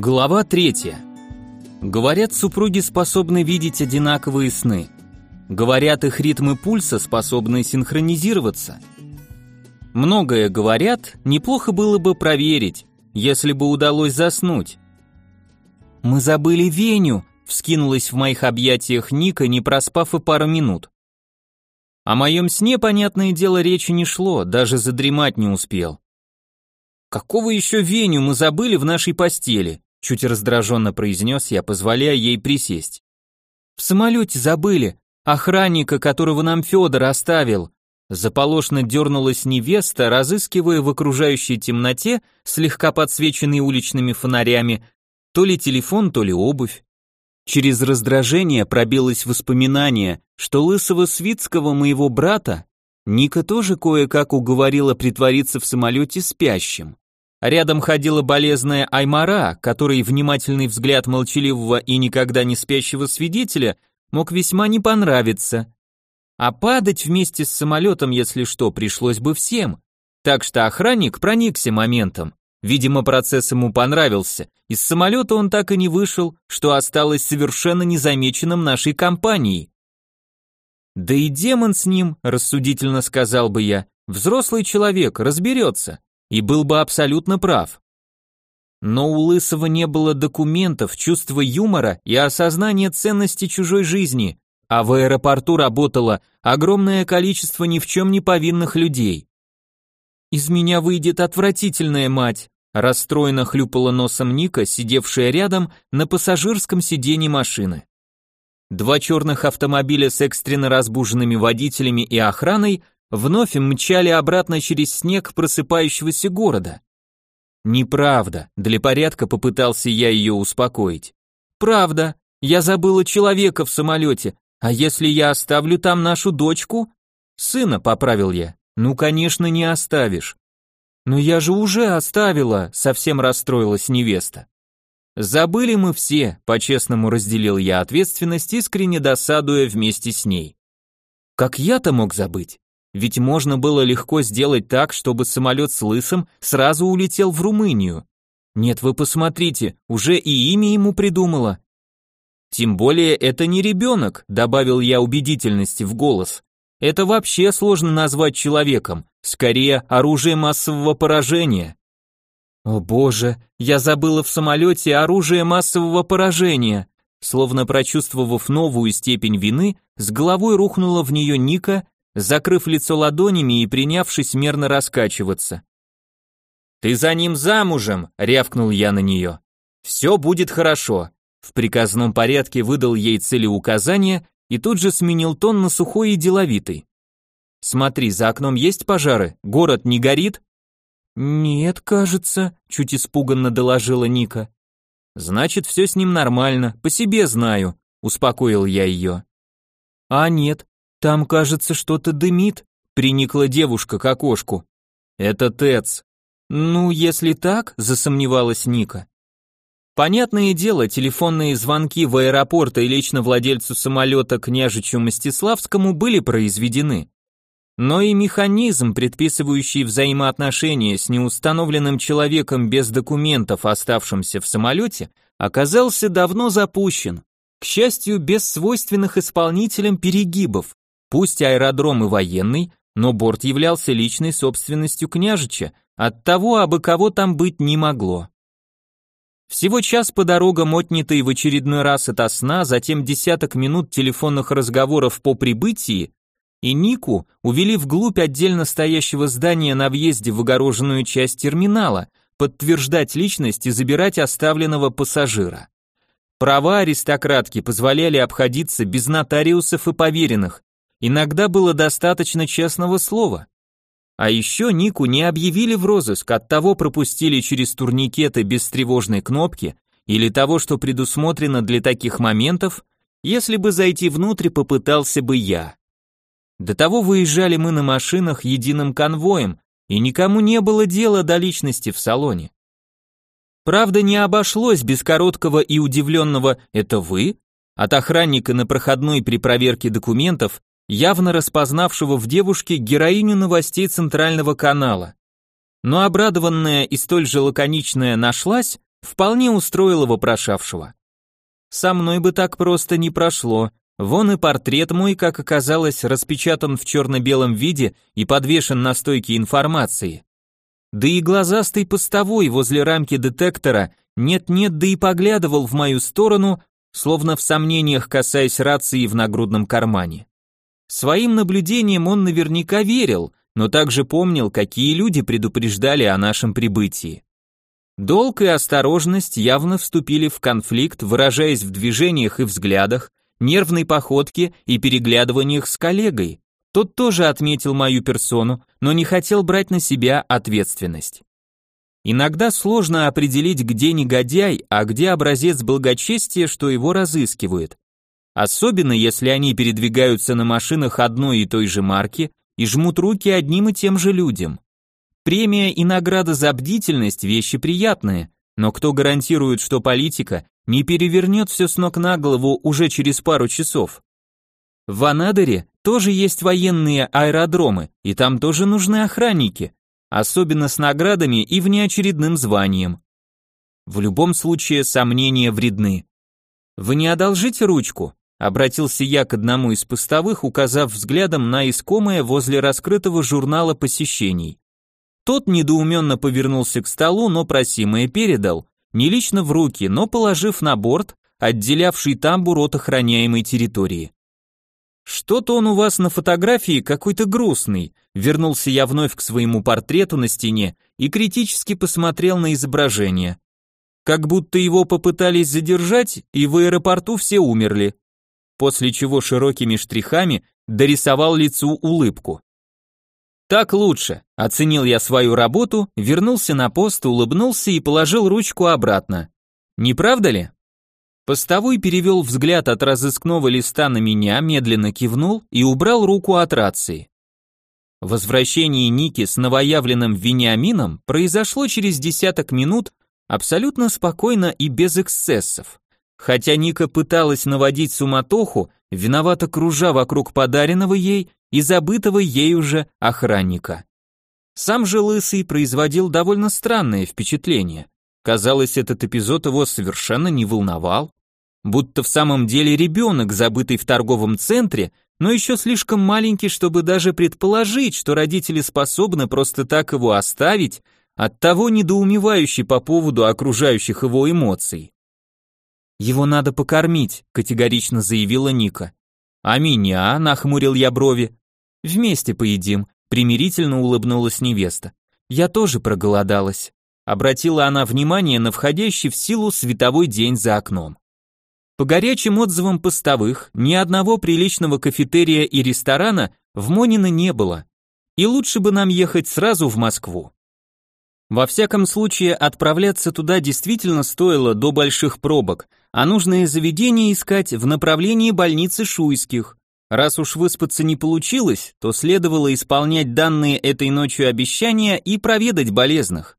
Глава третья. Говорят, супруги способны видеть одинаковые сны. Говорят, их ритмы пульса способны синхронизироваться. Многое говорят, неплохо было бы проверить, если бы удалось заснуть. «Мы забыли Веню», — вскинулась в моих объятиях Ника, не проспав и пару минут. О моем сне, понятное дело, речи не шло, даже задремать не успел. «Какого еще Веню мы забыли в нашей постели?» Чуть раздраженно произнес я, позволяя ей присесть. «В самолете забыли. Охранника, которого нам Федор оставил». Заполошно дернулась невеста, разыскивая в окружающей темноте, слегка подсвеченной уличными фонарями, то ли телефон, то ли обувь. Через раздражение пробилось воспоминание, что лысого Свицкого моего брата Ника тоже кое-как уговорила притвориться в самолете спящим. Рядом ходила болезная Аймара, которой внимательный взгляд молчаливого и никогда не спящего свидетеля мог весьма не понравиться. А падать вместе с самолетом, если что, пришлось бы всем. Так что охранник проникся моментом. Видимо, процесс ему понравился. Из самолета он так и не вышел, что осталось совершенно незамеченным нашей компанией. Да и демон с ним, рассудительно сказал бы я. Взрослый человек, разберется и был бы абсолютно прав. Но у Лысого не было документов, чувства юмора и осознания ценности чужой жизни, а в аэропорту работало огромное количество ни в чем не повинных людей. «Из меня выйдет отвратительная мать», расстроенно хлюпала носом Ника, сидевшая рядом на пассажирском сиденье машины. Два черных автомобиля с экстренно разбуженными водителями и охраной вновь мчали обратно через снег просыпающегося города. Неправда, для порядка попытался я ее успокоить. Правда, я забыла человека в самолете, а если я оставлю там нашу дочку? Сына, поправил я. Ну, конечно, не оставишь. Но я же уже оставила, совсем расстроилась невеста. Забыли мы все, по-честному разделил я ответственность, искренне досадуя вместе с ней. Как я-то мог забыть? Ведь можно было легко сделать так, чтобы самолет с лысым сразу улетел в Румынию. Нет, вы посмотрите, уже и имя ему придумала. Тем более это не ребенок, добавил я убедительности в голос. Это вообще сложно назвать человеком, скорее оружие массового поражения. О боже, я забыла в самолете оружие массового поражения. Словно прочувствовав новую степень вины, с головой рухнула в нее Ника закрыв лицо ладонями и принявшись мерно раскачиваться. «Ты за ним замужем!» — рявкнул я на нее. «Все будет хорошо!» В приказном порядке выдал ей целеуказания и тут же сменил тон на сухой и деловитый. «Смотри, за окном есть пожары? Город не горит?» «Нет, кажется», — чуть испуганно доложила Ника. «Значит, все с ним нормально, по себе знаю», — успокоил я ее. «А нет, там, кажется, что-то дымит, приникла девушка к окошку. Это ТЭЦ. Ну, если так, засомневалась Ника. Понятное дело, телефонные звонки в аэропорт и лично владельцу самолета княжичу Мстиславскому были произведены. Но и механизм, предписывающий взаимоотношения с неустановленным человеком без документов, оставшимся в самолете, оказался давно запущен. К счастью, без свойственных исполнителям перегибов. Пусть аэродром и военный, но борт являлся личной собственностью княжича, оттого абы кого там быть не могло. Всего час по дорогам, отнятый в очередной раз от сна, затем десяток минут телефонных разговоров по прибытии, и Нику увели вглубь отдельно стоящего здания на въезде в огороженную часть терминала, подтверждать личность и забирать оставленного пассажира. Права аристократки позволяли обходиться без нотариусов и поверенных, Иногда было достаточно честного слова. А еще Нику не объявили в розыск, от того пропустили через турникеты без тревожной кнопки или того, что предусмотрено для таких моментов, если бы зайти внутрь попытался бы я. До того выезжали мы на машинах единым конвоем, и никому не было дела до личности в салоне. Правда, не обошлось без короткого и удивленного «это вы?» от охранника на проходной при проверке документов явно распознавшего в девушке героиню новостей центрального канала. Но обрадованная и столь же лаконичная нашлась, вполне устроило вопрошавшего. Со мной бы так просто не прошло. Вон и портрет мой, как оказалось, распечатан в черно-белом виде и подвешен на стойке информации. Да и глазастый постовой возле рамки детектора нет-нет, да и поглядывал в мою сторону, словно в сомнениях касаясь рации в нагрудном кармане. Своим наблюдением он наверняка верил, но также помнил, какие люди предупреждали о нашем прибытии. Долг и осторожность явно вступили в конфликт, выражаясь в движениях и взглядах, нервной походке и переглядываниях с коллегой. Тот тоже отметил мою персону, но не хотел брать на себя ответственность. Иногда сложно определить, где негодяй, а где образец благочестия, что его разыскивают. Особенно если они передвигаются на машинах одной и той же марки и жмут руки одним и тем же людям. Премия и награда за бдительность – вещи приятные, но кто гарантирует, что политика не перевернет все с ног на голову уже через пару часов? В Анадыре тоже есть военные аэродромы, и там тоже нужны охранники, особенно с наградами и внеочередным званием. В любом случае сомнения вредны. Вы не одолжите ручку? Обратился я к одному из постовых, указав взглядом на искомое возле раскрытого журнала посещений. Тот недоуменно повернулся к столу, но просимое передал, не лично в руки, но положив на борт, отделявший тамбур от охраняемой территории. «Что-то он у вас на фотографии какой-то грустный», вернулся я вновь к своему портрету на стене и критически посмотрел на изображение. Как будто его попытались задержать, и в аэропорту все умерли. После чего широкими штрихами дорисовал лицу улыбку. Так лучше. Оценил я свою работу, вернулся на пост, улыбнулся и положил ручку обратно. Не правда ли? Постовой перевел взгляд от разыскного листа на меня, медленно кивнул и убрал руку от рации. Возвращение Ники с новоявленным Вениамином произошло через десяток минут абсолютно спокойно и без эксцессов. Хотя Ника пыталась наводить суматоху, виновато кружа вокруг подаренного ей и забытого ей уже охранника. Сам же Лысый производил довольно странное впечатление. Казалось, этот эпизод его совершенно не волновал. Будто в самом деле ребенок, забытый в торговом центре, но еще слишком маленький, чтобы даже предположить, что родители способны просто так его оставить, оттого недоумевающий по поводу окружающих его эмоций. «Его надо покормить», — категорично заявила Ника. «А меня?» — нахмурил я брови. «Вместе поедим», — примирительно улыбнулась невеста. «Я тоже проголодалась». Обратила она внимание на входящий в силу световой день за окном. По горячим отзывам постовых, ни одного приличного кафетерия и ресторана в Монино не было. И лучше бы нам ехать сразу в Москву. Во всяком случае, отправляться туда действительно стоило до больших пробок, а нужное заведение искать в направлении больницы Шуйских. Раз уж выспаться не получилось, то следовало исполнять данные этой ночью обещания и проведать болезных.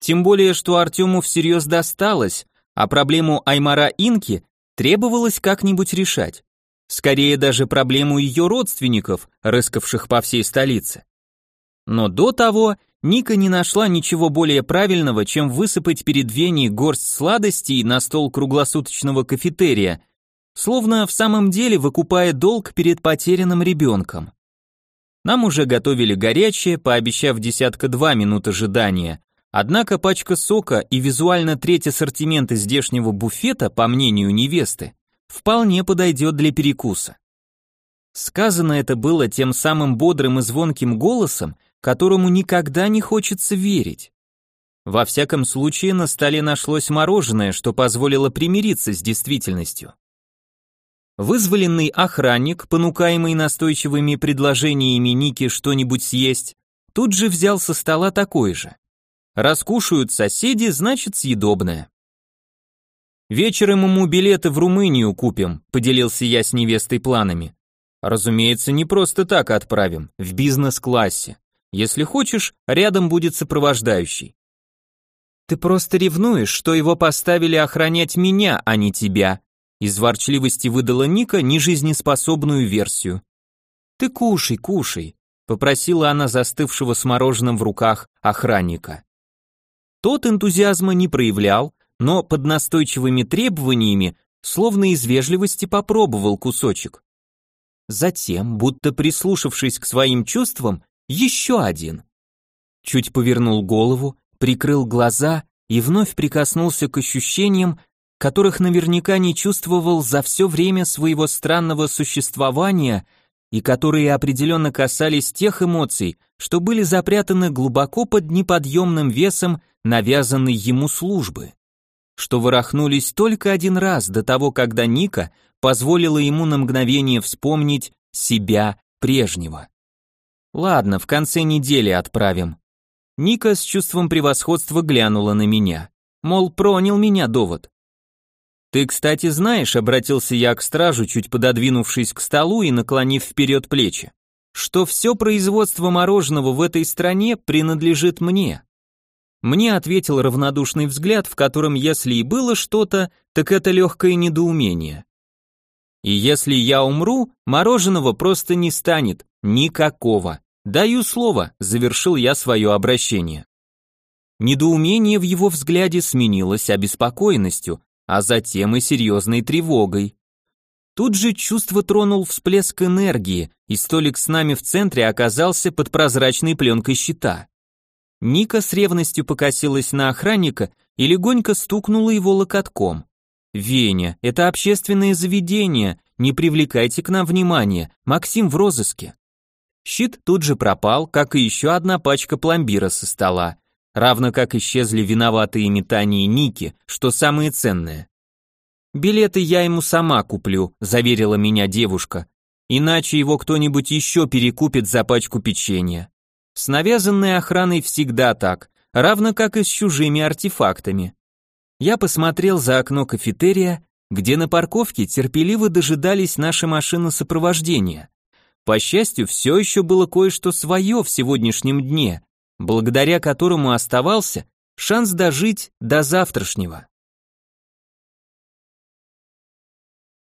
Тем более, что Артему всерьез досталось, а проблему Аймара Инки требовалось как-нибудь решать. Скорее даже проблему ее родственников, рыскавших по всей столице. Но до того Ника не нашла ничего более правильного, чем высыпать перед Веней горсть сладостей на стол круглосуточного кафетерия, словно в самом деле выкупая долг перед потерянным ребенком. Нам уже готовили горячее, пообещав десятка два минут ожидания, однако пачка сока и визуально треть ассортимента здешнего буфета, по мнению невесты, вполне подойдет для перекуса. Сказано это было тем самым бодрым и звонким голосом, которому никогда не хочется верить. Во всяком случае, на столе нашлось мороженое, что позволило примириться с действительностью. Вызволенный охранник, понукаемый настойчивыми предложениями Ники что-нибудь съесть, тут же взял со стола такой же. Раскушают соседи, значит съедобное. Вечером ему билеты в Румынию купим, поделился я с невестой планами. Разумеется, не просто так отправим, в бизнес-классе. Если хочешь, рядом будет сопровождающий. Ты просто ревнуешь, что его поставили охранять меня, а не тебя. Из ворчливости выдала Ника нежизнеспособную версию. Ты кушай, кушай, попросила она застывшего с мороженым в руках охранника. Тот энтузиазма не проявлял, но под настойчивыми требованиями, словно из вежливости попробовал кусочек. Затем, будто прислушавшись к своим чувствам, еще один. Чуть повернул голову, прикрыл глаза и вновь прикоснулся к ощущениям, которых наверняка не чувствовал за все время своего странного существования и которые определенно касались тех эмоций, что были запрятаны глубоко под неподъемным весом навязанной ему службы, что ворохнулись только один раз до того, когда Ника позволила ему на мгновение вспомнить себя прежнего. Ладно, в конце недели отправим. Ника с чувством превосходства глянула на меня. Мол, пронял меня довод. «Ты, кстати, знаешь», — обратился я к стражу, чуть пододвинувшись к столу и наклонив вперед плечи, «что все производство мороженого в этой стране принадлежит мне». Мне ответил равнодушный взгляд, в котором, если и было что-то, так это легкое недоумение. И если я умру, мороженого просто не станет, никакого. Даю слово, завершил я свое обращение. Недоумение в его взгляде сменилось обеспокоенностью, а затем и серьезной тревогой. Тут же чувство тронул всплеск энергии, и столик с нами в центре оказался под прозрачной пленкой щита. Ника с ревностью покосилась на охранника и легонько стукнула его локотком. «Веня, это общественное заведение, не привлекайте к нам внимания, Максим в розыске». Щит тут же пропал, как и еще одна пачка пломбира со стола равно как исчезли виноватые метания Ники, что самое ценное. «Билеты я ему сама куплю», — заверила меня девушка, «иначе его кто-нибудь еще перекупит за пачку печенья». С навязанной охраной всегда так, равно как и с чужими артефактами. Я посмотрел за окно кафетерия, где на парковке терпеливо дожидались наши машины сопровождения. По счастью, все еще было кое-что свое в сегодняшнем дне, благодаря которому оставался шанс дожить до завтрашнего.